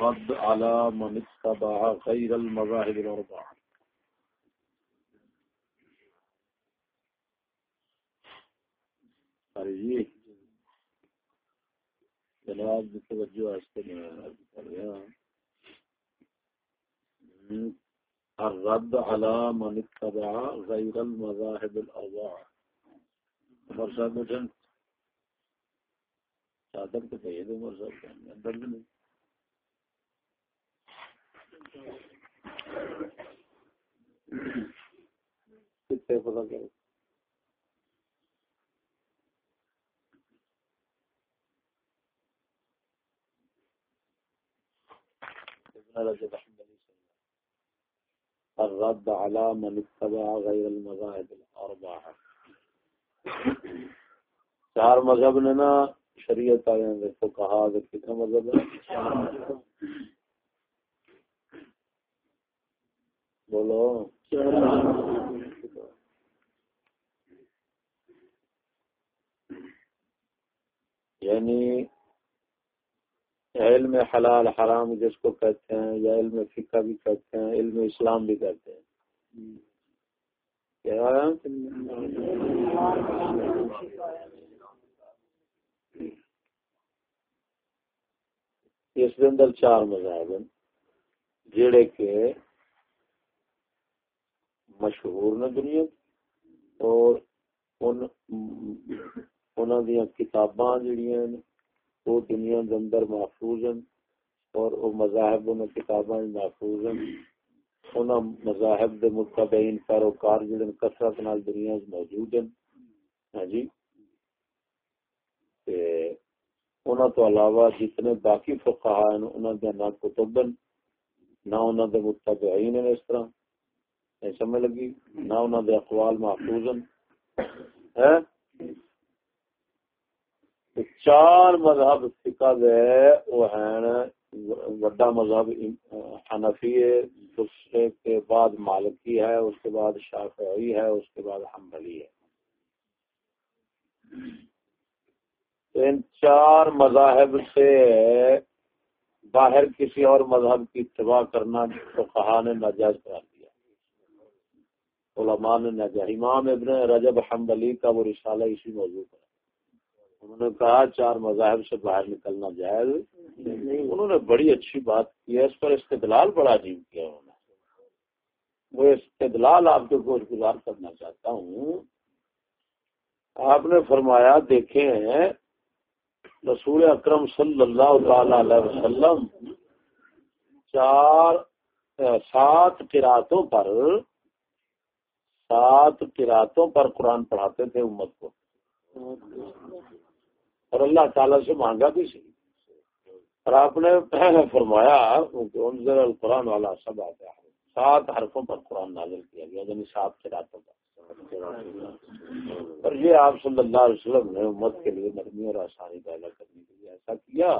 رد على من اتبع غير المذاهب الأربعة. جی جناب، توجہ واسطے میں الرد على من اتبع غير المذاهب الأربعة. عمر صاحب مجھن چادر تو کہیے عمر صاحب کا اندر نہیں. کتنے پتا کرو الرد على من اتبع غير المذاهب الاربعه چار مذہب نے نا شریعت والے کو کہا کہ کتنا مذہب ہے بولو۔ یعنی علم حلال حرام جس کو کہتے ہیں یا علم فقہ بھی کہتے ہیں، علم اسلام بھی کہتے ہیں۔ اس کے اندر چار مذاہب ہیں جڑے کے مشہور نے دنیا اور ان کتاباں جڑیاں وہ دنیا کے اندر محفوظ ہیں اور وہ مذاہب ان کتاباں محفوظ ہیں ان مذاہب دے متبعین پیروکار جڑے کثرت نال دنیا موجود ہیں ہاں جی۔ تے انہاں تو علاوہ جتنے باقی فقہا ہیں انہاں دے نہ کتب نہ انہاں دے متبعین ہیں اس طرح۔ سمجھ لگی، نہ انہوں دے اقوال محفوظ ہیں چار مذہب فقہ دے وہ ہیں، وڈا مذہب حنفی ہے، دوسرے کے بعد مالکی ہے، اس کے بعد شافعی ہے، اس کے بعد حنبلی ہے۔ ان چار مذاہب سے باہر کسی اور مذہب کی اتباع کرنا تو کہا نے ناجائز قرار دیا۔ علماء نے ناجائز امام ابن رجب حنبلی کا وہ رسالہ اسی موضوع پر انہوں نے کہا چار مذاہب سے باہر نکلنا جائز۔ انہوں نے بڑی اچھی بات کی ہے، اس پر استدلال بڑا عجیب کیا انہوں نے۔ وہ استدلال آپ کے گوش گزار کرنا چاہتا ہوں۔ آپ نے فرمایا، دیکھیں رسول اکرم صلی اللہ تعالی علیہ وسلم چار، سات قراتوں پر سات قراتوں پر قرآن پڑھاتے تھے امت کو۔ اور اللہ تعالیٰ سے مانگا بھی سی اور آپ نے فرمایا القرآن والا سب آتا ہے سات حرفوں پر قرآن نازل کیا گیا یعنی سات کے راتوں پر۔ اور یہ آپ صلی اللہ علیہ وسلم نے امت کے لیے نرمی اور آسانی پیدا کرنے کے لیے ایسا کیا۔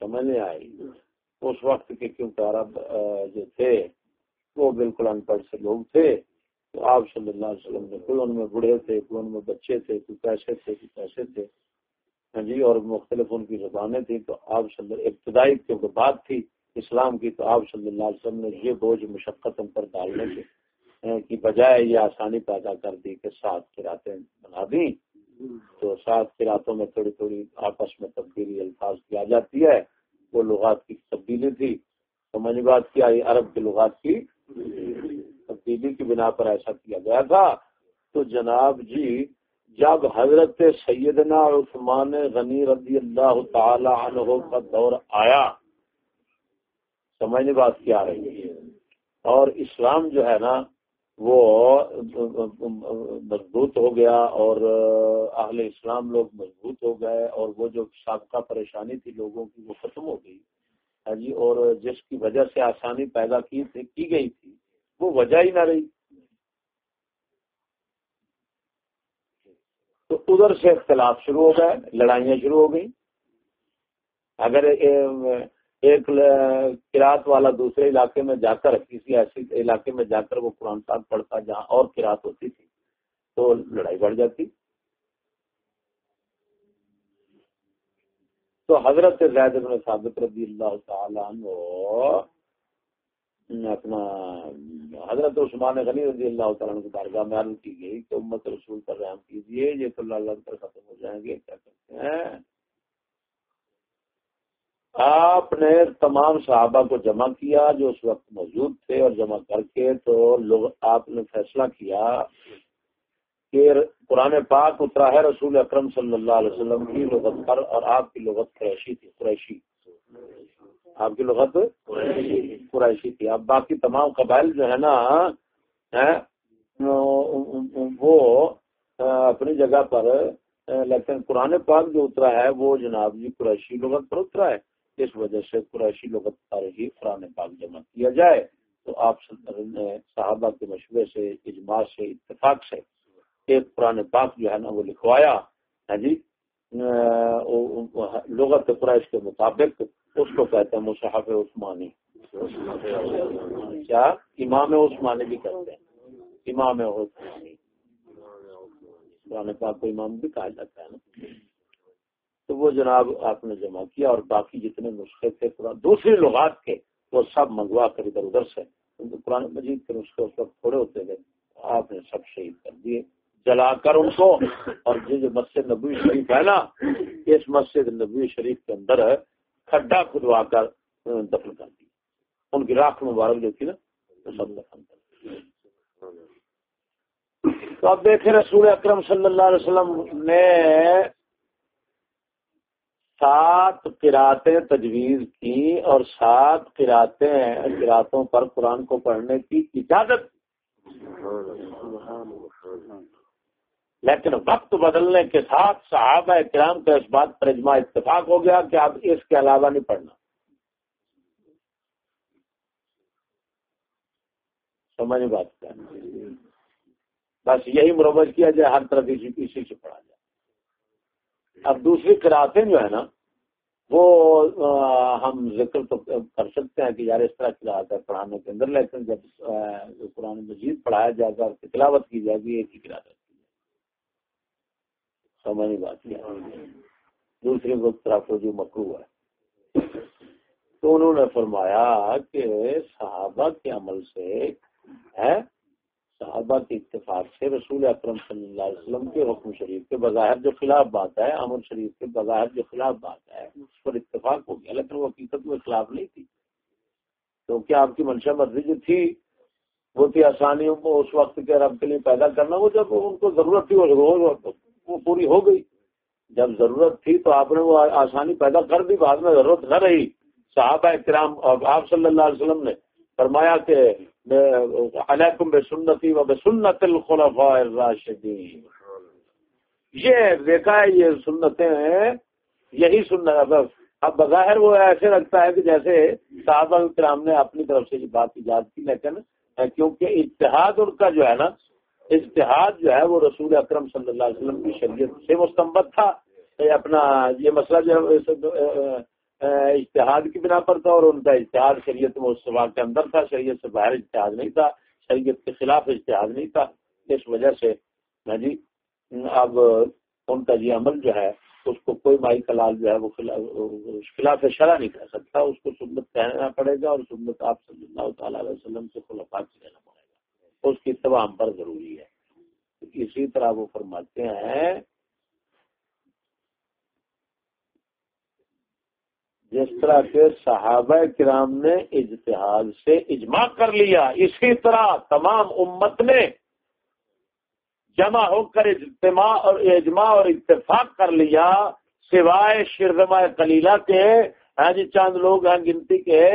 سمجھ نہیں آئی۔ اس وقت کے کیونکہ عرب جو تھے، وہ بالکل ان پڑھ سے لوگ تھے۔ تو آپ صلی اللہ علیہ وسلم نے کوئی ان میں بوڑھے تھے کوئی ان میں بچے تھے کوئی پیسے تھے کوئی پیسے تھے۔ ہاں جی اور مختلف ان کی زبانیں تھیں، تو آپ صلی ابتدائی کیونکہ بات تھی اسلام کی، تو آپ صلی اللہ علیہ وسلم نے یہ بوجھ مشقت ان پر ڈالنے کے ہاں، کی بجائے یہ آسانی پیدا کر دی کہ سات قراتیں بنا دیں۔ تو سات قراتوں میں تھوڑی تھوڑی آپس میں تبدیلی، الفاظ کی آ جاتی ہے۔ وہ لغات کی تبدیلی تھی۔ تو میں بات کیا، یہ عرب کی لغات کی تبدیلی کی بنا پر ایسا کیا گیا تھا۔ تو جناب جی جب حضرت سیدنا عثمان غنی رضی اللہ تعالی عنہ کا دور آیا سمجھنے بات کیا رہی ہے۔ اور اسلام جو ہے نا، وہ مضبوط ہو گیا اور اہل اسلام لوگ مضبوط ہو گئے اور وہ جو سابقہ پریشانی تھی لوگوں کی، وہ ختم ہو گئی۔ ہاں جی اور جس کی وجہ سے آسانی پیدا کی تھی، کی گئی تھی۔ وہ وجہ ہی نہ رہی۔ تو ادھر سے اختلاف شروع ہو گئے، لڑائیاں شروع ہو گئی اگر ایک کراط والا دوسرے علاقے میں جا کر، کسی ایسے علاقے میں جا کر وہ قرآن صاحب پڑھتا جہاں اور کراط ہوتی تھی، تو لڑائی بڑھ جاتی۔ تو حضرت زید بن ثابت رضی اللہ تعالیٰ عنہ اپنا حضرت عثمان غنی رضی اللہ تعالیٰ عنہ کی بارگاہ میں عرض کی گئی کہ امت رسول پر رحم کیجیے یہ تو اللہ اللہ ختم ہو جائیں گے، کیا کرتے ہیں؟ آپ نے تمام صحابہ کو جمع کیا جو اس وقت موجود تھے اور جمع کر کے تو لوگ، آپ نے فیصلہ کیا کہ قرآن پاک اترا ہے رسول اکرم صلی اللہ علیہ وسلم کی لغت پر اور آپ کی لغت قریشی تھی، قریشی۔ آپ کی لغت قریشی تھی۔ اب باقی تمام قبائل جو ہے نا وہ اپنی جگہ پر، لیکن قرآن پاک جو اترا ہے، وہ جناب جی قریشی لغت پر اترا ہے۔ اس وجہ سے قریشی لغت پر ہی قرآن پاک جمع کیا جائے۔ تو آپ صحابہ کے مشورے سے، اجماع سے، اتفاق سے ایک پرانے پاک جو ہے نا، وہ لکھوایا۔ ہے جی؟ لغت قریش کے مطابق اس کو کہتے ہیں مصحف عثمانی۔ کیا؟ امام عثمانی بھی کہتے ہیں۔ امام عثمانی۔ پرانے پاک کو امام بھی کہا جاتا ہے نا۔ تو وہ جناب آپ نے جمع کیا اور باقی جتنے نسخے تھے دوسری لغات کے وہ سب منگوا کر ادھر ادھر سے۔ قرآن مجید کے نسخے اس وقت تھوڑے ہوتے تھے۔ آپ نے سب شہید کر دیے۔ جلا کر ان کو۔ اور جو مسجد نبوی شریف ہے نا، اس مسجد نبوی شریف کے اندر کھڈا کھدوا کر دفن کر دی ان کی راک مبارک جو تھی نا سب دفن کر تو اب دیکھیں رسول اکرم صلی اللہ علیہ وسلم نے سات قراتیں تجویز کی اور سات قراتیں قراتوں پر قرآن کو پڑھنے کی اجازت لیکن وقت بدلنے کے ساتھ صحابہ کرام کا اس بات پر اجماع اتفاق ہو گیا کہ اب اس کے علاوہ نہیں پڑھنا۔ سمجھ بات کیا؟ بس یہی مروج کیا جائے، ہر طرف اسی اسی سے پڑھا جائے۔ اب دوسری قرآتیں جو ہے نا، وہ ہم ذکر تو کر سکتے ہیں کہ یار اس طرح کی ہے پڑھانے کے اندر، لیکن جب قرآن مجید پڑھایا جائے گا تلاوت کی جائے گی، ایک ہی قرآن سمجھ بات کیا دوسری طرف جو مکرو ہے۔ تو انہوں نے فرمایا کہ صحابہ کے عمل سے ہے، صحابہ کے اتفاق سے رسول اکرم صلی اللہ علیہ وسلم کے حکم شریف کے بظاہر جو خلاف بات ہے امن شریف کے بظاہر جو خلاف بات ہے، اس پر اتفاق ہو گیا۔ لیکن وہ حقیقت میں خلاف نہیں تھی۔ کیونکہ آپ کی منشا مرضی جو تھی، وہ تھی آسانیوں کو اس وقت کے رب کے لیے پیدا کرنا، وہ جب ان کو ضرورت تھی، وہ پوری ہو گئی۔ جب ضرورت تھی تو آپ نے وہ آسانی پیدا کر دی، بعد میں ضرورت نہ رہی۔ صحابہ کرام اور آپ صلی اللہ علیہ وسلم نے فرمایا کہ علیکم بے سنتی و بے سنت الخلفاء الراشدین۔ یہ دیکھا ہے، یہ سنتیں ہیں، یہی سنت اب بظاہر وہ ایسے لگتا ہے کہ جیسے صحابہ کرام نے اپنی طرف سے یہ بات ایجاد کی، لیکن کیونکہ اتحاد ان کا جو ہے نا اتحاد جو ہے وہ رسول اکرم صلی اللہ علیہ وسلم کی شریعت سے مستمت تھا۔ اپنا یہ مسئلہ جو ہے اشتہاد کی بنا پر تھا اور ان کا اشتہاد شریعت مصطفیٰ کے اندر تھا۔ شریعت سے باہر اشتہاد نہیں تھا۔ شریعت کے خلاف اشتہاد نہیں تھا۔ اس وجہ سے جی اب ان کا یہ عمل جو ہے، اس کو کوئی مائی کلال جو ہے وہ خلاف شرح نہیں کہہ سکتا۔ اس کو سنت کہنا پڑے گا اور سنت آپ صلی اللہ تعالیٰ علیہ وسلم سے خلافات سے لینا پڑے گا اس کی اتباع ہم پر ضروری ہے۔ اسی طرح وہ فرماتے ہیں، جس طرح کے صحابہ کرام نے اجتہاد سے اجماع کر لیا، اسی طرح تمام امت نے جمع ہو کر اجتماع اور اجماع اور اتفاق کر لیا، سوائے شرزما کلیلہ کے۔ ہاں جی چاند لوگ ہیں، گنتی کے۔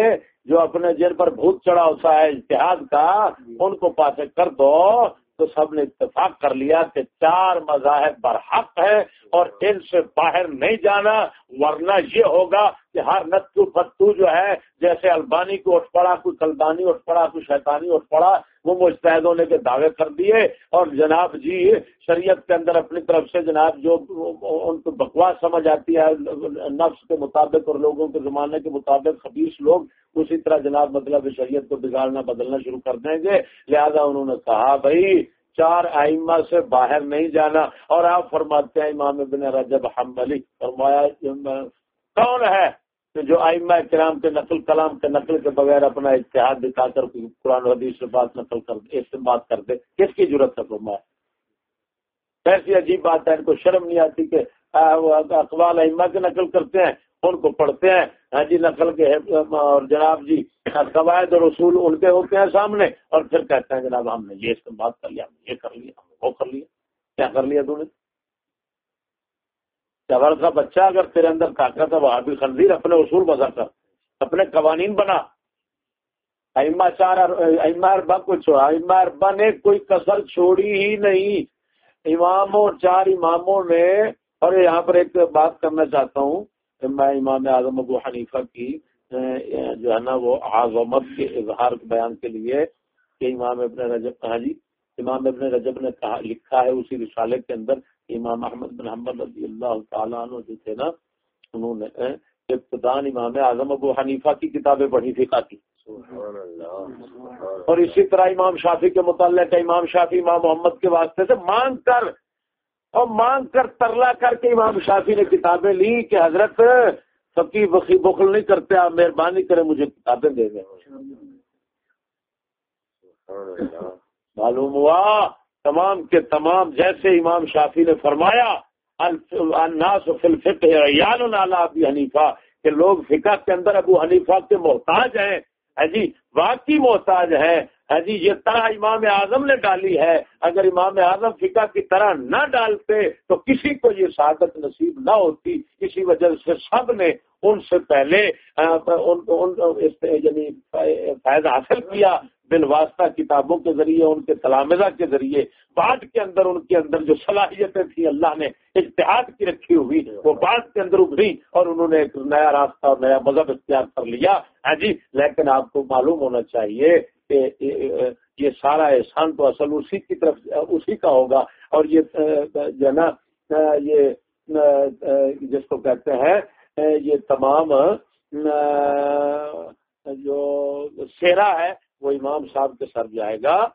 جو اپنے جن پر بھوت چڑھا ہوتا ہے اتحاد کا، ان کو پاسے کر دو۔ تو سب نے اتفاق کر لیا کہ چار مذاہب برحق ہے اور ان سے باہر نہیں جانا، ورنہ یہ ہوگا کہ ہر نتو فتو جو ہے، جیسے البانی کو اٹھ پڑا، کوئی کلدانی اٹھ پڑا، کوئی شیطانی اٹھ پڑا وہ مستحد ہونے کے دعوے کر دیے اور جناب جی شریعت کے اندر اپنی طرف سے جناب جو ان کو بکواس سمجھ آتی ہے، نفس کے مطابق اور لوگوں کے زمانے کے مطابق خبیص لوگ، اسی طرح جناب مطلب شریعت کو بگاڑنا، بدلنا شروع کر دیں گے۔ لہذا انہوں نے کہا، بھائی، چار آئمہ سے باہر نہیں جانا۔ اور آپ فرماتے ہیں، امام ابن رجب حنبلی، فرمایا، کون ہے؟ جو آئمہ کرام کے نقل کلام کے نقل کے بغیر اپنا اتحاد دکھا کر قرآن حدیث سے بات نقل کر دے، اس سے بات کر دے، کس کی ضرورت ہے فرمایا ایسی عجیب بات ہے، ان کو شرم نہیں آتی کہ اقبال ائمہ کے نقل کرتے ہیں، ان کو پڑھتے ہیں ہاں جی نقل کے اور جناب جی قواعد اور اصول ان کے ہوتے ہیں سامنے، اور پھر کہتے ہیں جناب ہم نے یہ استعمال کر لیا، ہم یہ کر لیا، ہم وہ کر لیا، کیا کر لیا تم نے؟ چور کا بچہ اگر تیرے اندر طاقت ہے، وہ بھی خنزیر اپنے اصول بذر کر، اپنے قوانین بنا۔ ایما چار ایما اربا کو چھوڑا ایما اربا نے کوئی کسر چھوڑی ہی نہیں۔ اماموں، چار اماموں نے، اور یہاں پر ایک بات کرنا چاہتا ہوں، میں امام اعظم ابو حنیفہ کی جو ہے نا، وہ عظمت کے اظہار بیان کے لیے کہ امام ابن رجب کہا جی امام ابن رجب نے کہا، لکھا ہے اسی رسالے کے اندر امام احمد بن حمد رضی اللہ تعالیٰ عنہ جو تھے نا انہوں نے ابتدان امام اعظم ابو حنیفہ کی کتابیں پڑھی فقہ کی۔ اور اسی طرح امام شافی کے متعلق امام شافی امام محمد کے واسطے سے مانگ کر اور مانگ کر ترلا کر کے امام شافی نے کتابیں لی کہ حضرت فقی بخی بخل نہیں کرتے آپ مہربانی کریں مجھے کتابیں دے دیں۔ معلوم ہوا؟ تمام کے تمام جیسے امام شافی نے فرمایا الناس فی الفقہ عیال ابی حنیفہ، کہ لوگ فقہ کے اندر ابو حنیفہ کے محتاج ہیں۔ ہاں جی واقعی محتاج ہے ہاں جی یہ طرح امام اعظم نے ڈالی ہے۔ اگر امام اعظم فقہ کی طرح نہ ڈالتے تو کسی کو یہ سعادت نصیب نہ ہوتی۔ اسی وجہ سے سب نے ان سے پہلے یعنی فائدہ حاصل کیا۔ بال واسطہ کتابوں کے ذریعے، ان کے تلامزہ کے ذریعے، بعد کے اندر، ان کے اندر جو صلاحیتیں تھیں، اللہ نے اتحاد کی رکھی ہوئی، وہ بعد کے اندر ابھری اور انہوں نے ایک نیا راستہ اور نیا مذہب اختیار کر لیا۔ ہاں جی لیکن آپ کو معلوم ہونا چاہیے کہ یہ سارا احسان تو اصل اسی کی طرف، اسی کا ہوگا۔ اور یہ جو ہے نا یہ جس کو کہتے ہیں یہ تمام جو سیرا ہے وہ امام صاحب کے سر جائے گا۔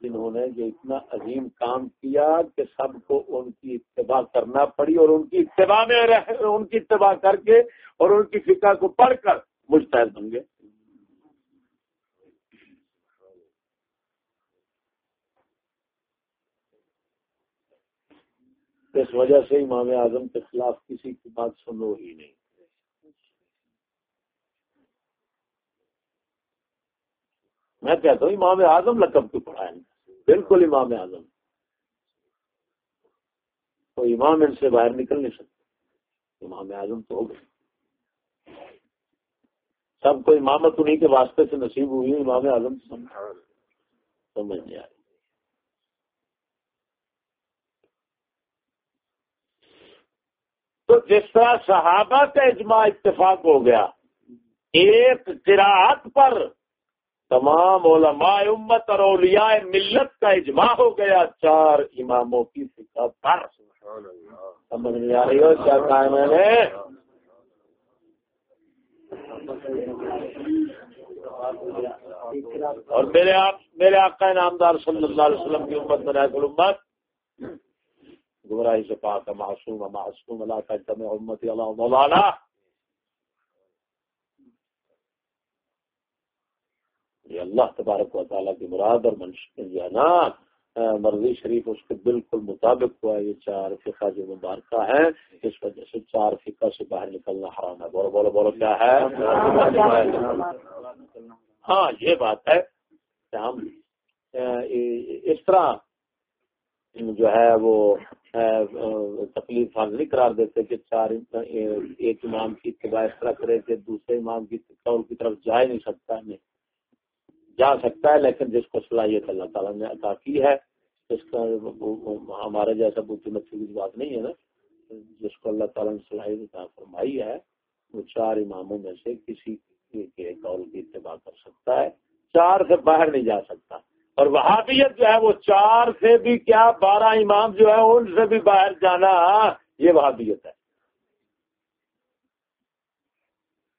جنہوں نے جو اتنا عظیم کام کیا کہ سب کو ان کی اتباع کرنا پڑی اور ان کی اتباع میں رہ، ان کی اتباع کر کے اور ان کی فقہ کو پڑھ کر مستحد بن گئے۔ اس وجہ سے امام اعظم کے خلاف کسی کی بات سنو ہی نہیں۔ میں کہتا ہوں امام اعظم لقب کیوں پڑھائیں بالکل امام اعظم۔ تو امام ان سے باہر نکل نہیں سکتے۔ امام اعظم تو ہو گئے۔ سب کو امامت انہیں کے واسطے سے نصیب ہوئی، امام اعظم سمجھ نہیں آئی تو جس طرح صحابہ کا اجماع اتفاق ہو گیا، ایک قراعت پر تمام علماء امت اور اولیاء ملت کا اجماع ہو گیا۔ چار اماموں کی فکر پر سمجھ نہیں آ رہی ہو کیا کہا میں نے؟ اور میرے آپ میرے آقا نامدار صلی اللہ علیہ وسلم کی امت میں رائے امت گمراہی سے پاک معصوم معصوم اللہ کا امت اللہ مولانا۔ یہ اللہ تبارک و تعالیٰ کی مراد اور منشی نا مرضی شریف اس کے بالکل مطابق ہوا یہ چار فقہ جو مبارکہ ہے اس وجہ سے چار فقہ سے باہر نکلنا حرام ہے۔ بولو بولو بولو، کیا ہے؟ ہاں یہ بات ہے کہ ہم اس طرح جو ہے وہ تکلیف حاضری نہیں قرار دیتے کہ چار ایک امام کی اتباع اس طرح کرے کہ دوسرے امام کی کی طرف جا ہی نہیں سکتا، نہیں۔ جا سکتا ہے، لیکن جس کو صلاحیت اللہ تعالیٰ نے عطا کی ہے، اس کا ہمارے جیسا بچی مچھی کی بات نہیں ہے نا۔ جس کو اللہ تعالیٰ نے صلاحیت عطا فرمائی ہے، وہ چار اماموں میں سے کسی کے قول کی اتباع کر سکتا ہے۔ چار سے باہر نہیں جا سکتا۔ اور وہابیت جو ہے، وہ چار سے بھی کیا، بارہ امام جو ہے، ان سے بھی باہر جانا، یہ وہابیت ہے۔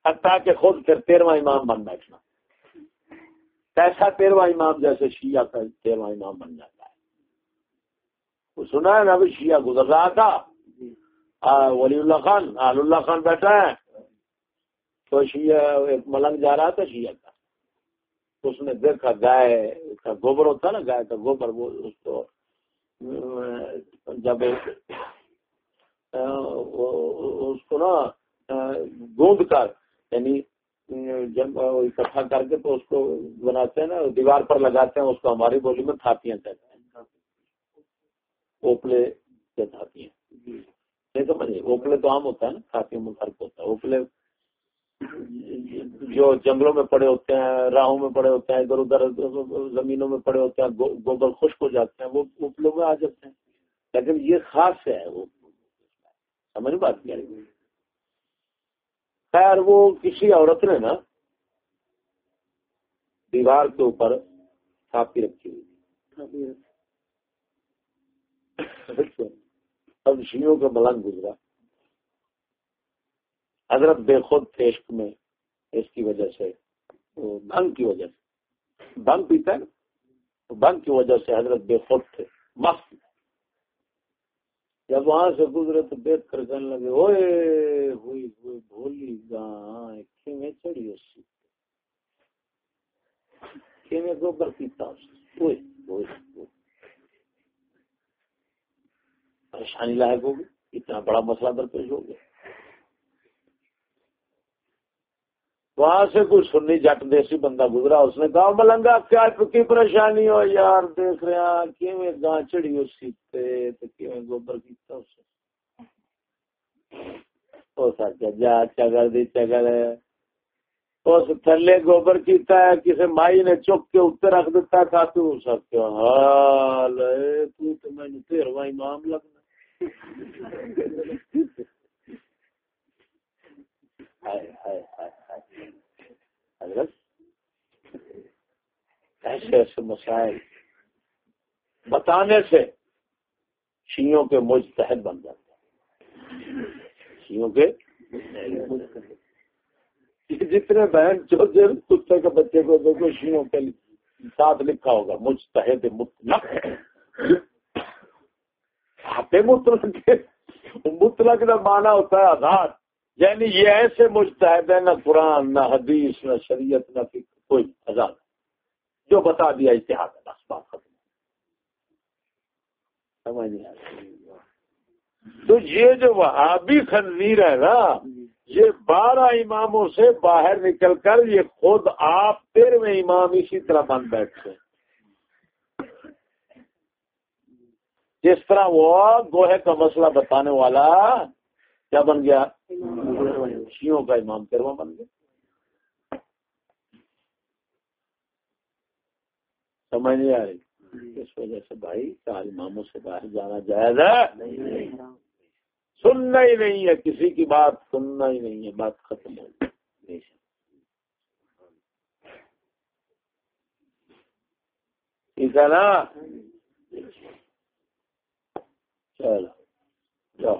حتیٰ کہ خود پھر تیرواں امام بن بیٹھنا۔ کیسا تیرواں امام جیسے شیعہ کا تیرواں امام بن جاتا ہے۔ وہ سنا ہے نا ابھی شیعہ گزر رہا تھا۔ ولی اللہ خان آل اللہ خان بیٹھا ہے۔ تو شیعہ ایک ملنگ جا رہا تھا شیعہ کا۔ اس نے دیکھا گائے کا گوبر ہوتا نا گائے کا گوبر وہ اس کو جب اس کو نا گوند کر یعنی جب اکٹھا کر کے تو اس کو بناتے ہیں نا، دیوار پر لگاتے ہیں، اس کو ہماری بولی میں تھاپیاں کہتے ہیں۔ اوپلے کے تھاپیاں۔ نہیں سمجھے اوپلے تو عام ہوتا ہے نا، تھاپیوں میں فرق ہوتا ہے۔ اوپلے جو جنگلوں میں پڑے ہوتے ہیں، راہوں میں پڑے ہوتے ہیں، ادھر ادھر زمینوں میں پڑے ہوتے ہیں، گوبر خشک ہو جاتے ہیں، وہ اوپلوں میں آ جاتے ہیں۔ لیکن یہ خاص ہے وہ۔ سمجھ بات کیا خیر وہ کسی عورت نے نا دیوار کے اوپر چھاپی رکھی ہوئی اب شیوں کا ملنگ گزرا۔ حضرت بے خود تھے عشق میں اس کی وجہ سے بھنگ کی وجہ سے۔ بھنگ پیتا ہے بھنگ کی وجہ سے حضرت بے خود تھے۔ مست۔ جب وہاں سے گزرے تو دیکھ کر کہنے لگے ہوئے ہوئی ہوئی بھولی گاں کیویں چڑھی اس کیویں گوبر پیتا اوئے اوئے پریشانی لائق ہوگی، اتنا بڑا مسئلہ درپیش ہو گیا۔ وہاں سے کوئی سنی جٹ دیسی بندہ گزرا، اس نے کہا ملنگا، کیا کی پریشانی ہو یار؟ دیکھ رہا کہ گاں چڑی اس سیتے تو گوبر کیتا اس جا چگل دی چگل اس تھلے گوبر کیتا ہے کسی مائی نے چک کے اتنے رکھ دیتا تھا تو سب حال تو میں تیرواں امام لگنا۔ حضرت، ایسے ایسے مسائل بتانے سے شیوں کے مجتہد بن جاتے شیوں کے جتنے بہن جو کتے کے بچے کو دیکھو شیوں کے ساتھ لکھا ہوگا، مجتہد مطلق۔ مطلق مطلق کا مانا ہوتا ہے آزاد۔ یعنی یہ ایسے مجتہد ہے نہ قرآن، نہ حدیث، نہ شریعت، نہ فکر، کوئی آزاد جو بتا دیا اتحاد بس بات ختم۔ نہیں آ تو یہ جو وہابی خنزیر ہے نا، یہ بارہ اماموں سے باہر نکل کر یہ خود آپ تیرہویں امام اسی طرح بن بیٹھتے ہیں۔ جس طرح وہ گوہے کا مسئلہ بتانے والا کیا بن گیا؟ شیوں کا امام تیرواں بن گیا سمجھ نہیں آ رہی اس وجہ سے بھائی چار اماموں سے باہر جانا جائز ہے سننا ہی نہیں ہے کسی کی بات سننا ہی نہیں ہے بات ختم ہو ٹھیک ہے نا چلو جاؤ